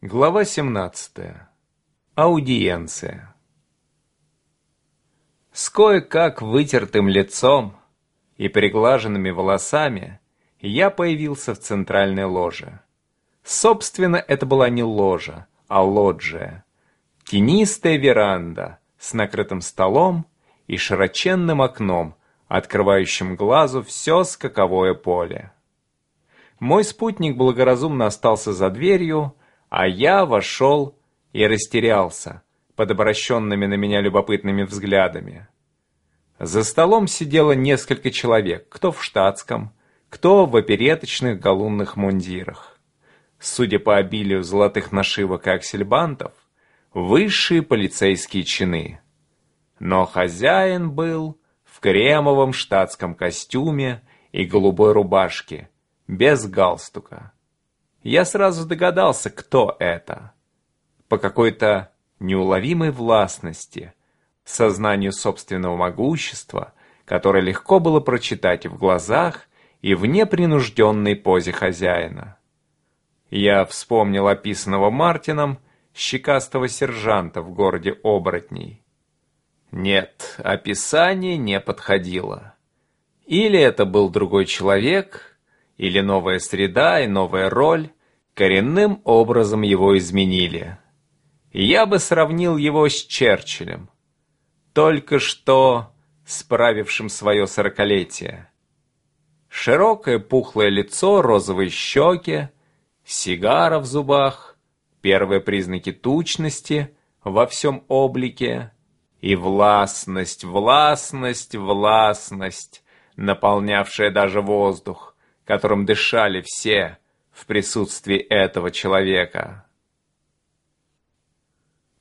Глава 17. Аудиенция. С кое-как вытертым лицом и приглаженными волосами я появился в центральной ложе. Собственно, это была не ложа, а лоджия. Тенистая веранда с накрытым столом и широченным окном, открывающим глазу все скаковое поле. Мой спутник благоразумно остался за дверью, а я вошел и растерялся под обращенными на меня любопытными взглядами. За столом сидело несколько человек, кто в штатском, кто в опереточных галунных мундирах. Судя по обилию золотых нашивок и аксельбантов, высшие полицейские чины. Но хозяин был в кремовом штатском костюме и голубой рубашке, без галстука. Я сразу догадался, кто это. По какой-то неуловимой властности, сознанию собственного могущества, которое легко было прочитать в глазах и в непринужденной позе хозяина. Я вспомнил описанного Мартином щекастого сержанта в городе Оборотней. Нет, описание не подходило. Или это был другой человек, или новая среда и новая роль, коренным образом его изменили. Я бы сравнил его с Черчиллем, только что справившим свое сорокалетие. Широкое пухлое лицо, розовые щеки, сигара в зубах, первые признаки тучности во всем облике и властность, властность, властность, наполнявшая даже воздух, которым дышали все, в присутствии этого человека.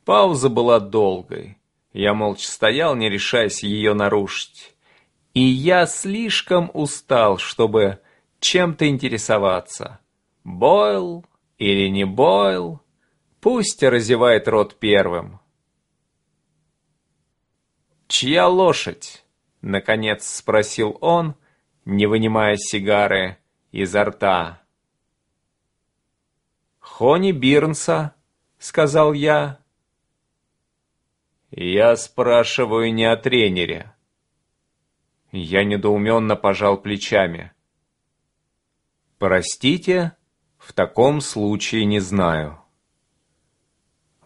Пауза была долгой. Я молча стоял, не решаясь ее нарушить. И я слишком устал, чтобы чем-то интересоваться. Бойл или не Бойл, пусть разевает рот первым. «Чья лошадь?» — наконец спросил он, не вынимая сигары изо рта. «Хони Бирнса», — сказал я. «Я спрашиваю не о тренере». Я недоуменно пожал плечами. «Простите, в таком случае не знаю».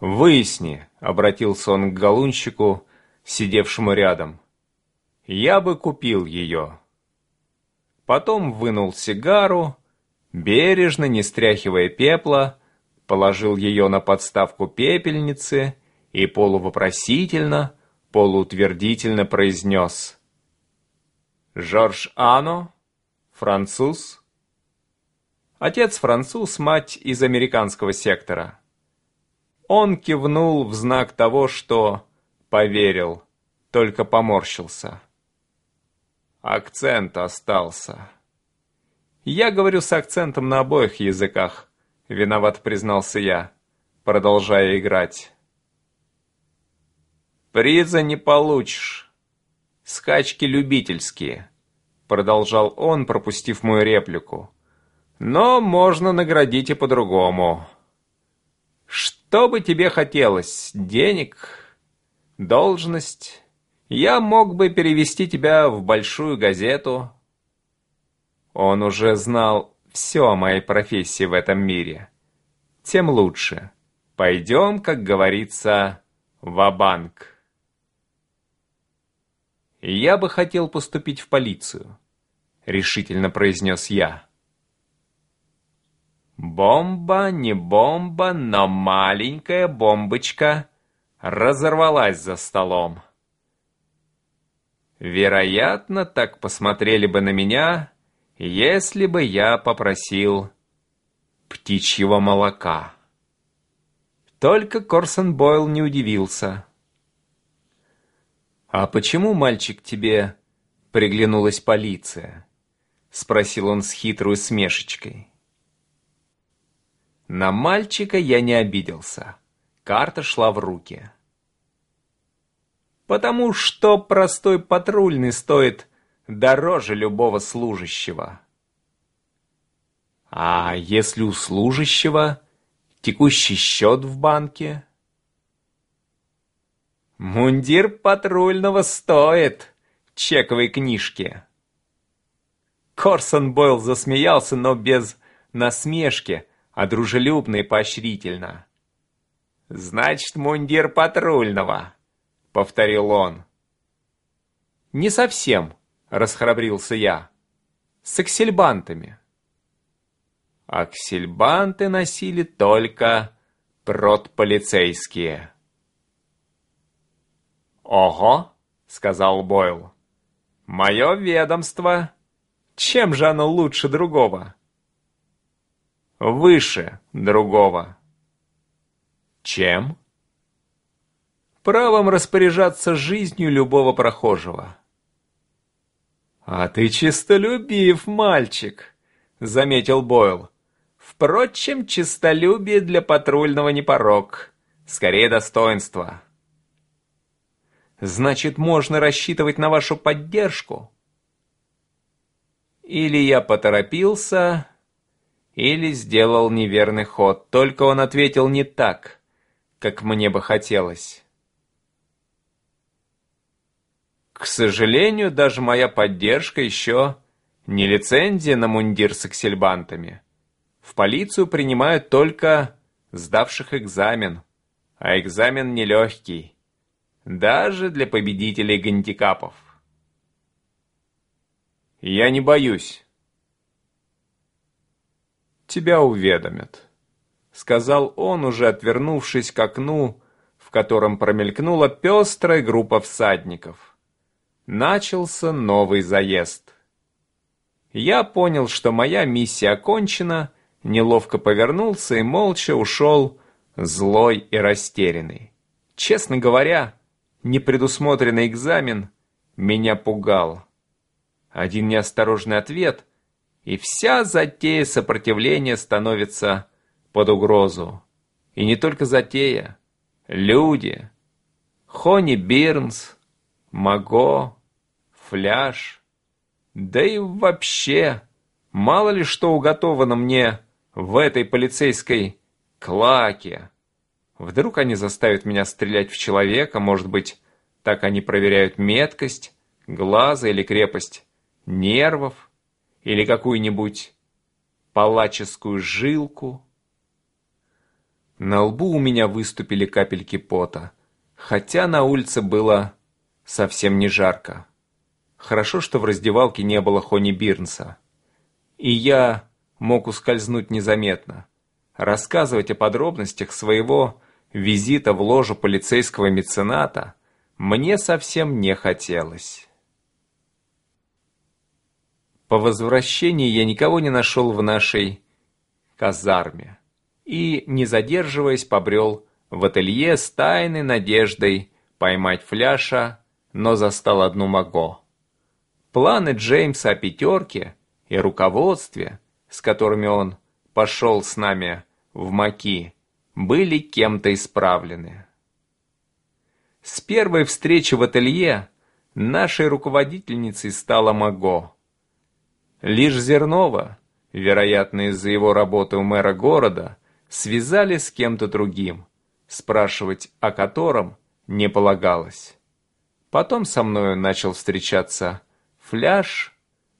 «Выясни», — обратился он к галунщику, сидевшему рядом. «Я бы купил ее». Потом вынул сигару, бережно, не стряхивая пепла, положил ее на подставку пепельницы и полувопросительно, полуутвердительно произнес. «Жорж Ано? Француз?» Отец француз, мать из американского сектора. Он кивнул в знак того, что поверил, только поморщился. Акцент остался. Я говорю с акцентом на обоих языках. Виноват признался я, продолжая играть. Приза не получишь. Скачки любительские, продолжал он, пропустив мою реплику. Но можно наградить и по-другому. Что бы тебе хотелось? Денег? Должность? Я мог бы перевести тебя в большую газету. Он уже знал все о моей профессии в этом мире, тем лучше. Пойдем, как говорится, в банк «Я бы хотел поступить в полицию», — решительно произнес я. Бомба, не бомба, но маленькая бомбочка разорвалась за столом. Вероятно, так посмотрели бы на меня если бы я попросил птичьего молока. Только Корсон Бойл не удивился. «А почему, мальчик, тебе приглянулась полиция?» — спросил он с хитрой смешечкой. На мальчика я не обиделся. Карта шла в руки. «Потому что простой патрульный стоит дороже любого служащего. А если у служащего Текущий счет в банке? Мундир патрульного стоит чековой книжки. Корсон Бойл засмеялся, но без насмешки, а дружелюбно и поощрительно. «Значит, мундир патрульного», — повторил он. «Не совсем», — расхрабрился я. «С аксельбантами». Аксельбанты носили только протполицейские. «Ого», — сказал Бойл, — «мое ведомство. Чем же оно лучше другого?» «Выше другого». «Чем?» «Правом распоряжаться жизнью любого прохожего». «А ты чистолюбив, мальчик», — заметил Бойл. «Впрочем, чистолюбие для патрульного не порог, скорее достоинство». «Значит, можно рассчитывать на вашу поддержку?» Или я поторопился, или сделал неверный ход, только он ответил не так, как мне бы хотелось. К сожалению, даже моя поддержка еще не лицензия на мундир с аксельбантами. В полицию принимают только сдавших экзамен, а экзамен нелегкий, даже для победителей гандикапов. Я не боюсь. Тебя уведомят, сказал он, уже отвернувшись к окну, в котором промелькнула пестрая группа всадников. Начался новый заезд. Я понял, что моя миссия окончена, неловко повернулся и молча ушел, злой и растерянный. Честно говоря, непредусмотренный экзамен меня пугал. Один неосторожный ответ, и вся затея сопротивления становится под угрозу. И не только затея. Люди. Хони Бирнс, Маго, фляж. Да и вообще, мало ли что уготовано мне в этой полицейской клаке. Вдруг они заставят меня стрелять в человека, может быть, так они проверяют меткость, глаза или крепость нервов, или какую-нибудь палаческую жилку. На лбу у меня выступили капельки пота, хотя на улице было совсем не жарко. Хорошо, что в раздевалке не было Хони Бирнса. И я мог ускользнуть незаметно. Рассказывать о подробностях своего визита в ложу полицейского мецената мне совсем не хотелось. По возвращении я никого не нашел в нашей казарме и, не задерживаясь, побрел в ателье с тайной надеждой поймать фляша но застал одну Маго. Планы Джеймса о пятерке и руководстве, с которыми он пошел с нами в Маки, были кем-то исправлены. С первой встречи в ателье нашей руководительницей стала Маго. Лишь Зернова, вероятно из-за его работы у мэра города, связали с кем-то другим, спрашивать о котором не полагалось. Потом со мною начал встречаться фляж,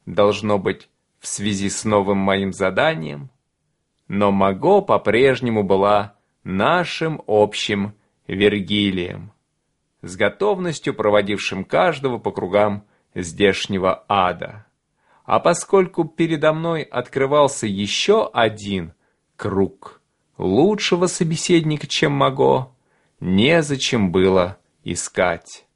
должно быть, в связи с новым моим заданием. Но Маго по-прежнему была нашим общим Вергилием, с готовностью проводившим каждого по кругам здешнего ада. А поскольку передо мной открывался еще один круг лучшего собеседника, чем Маго, незачем было искать.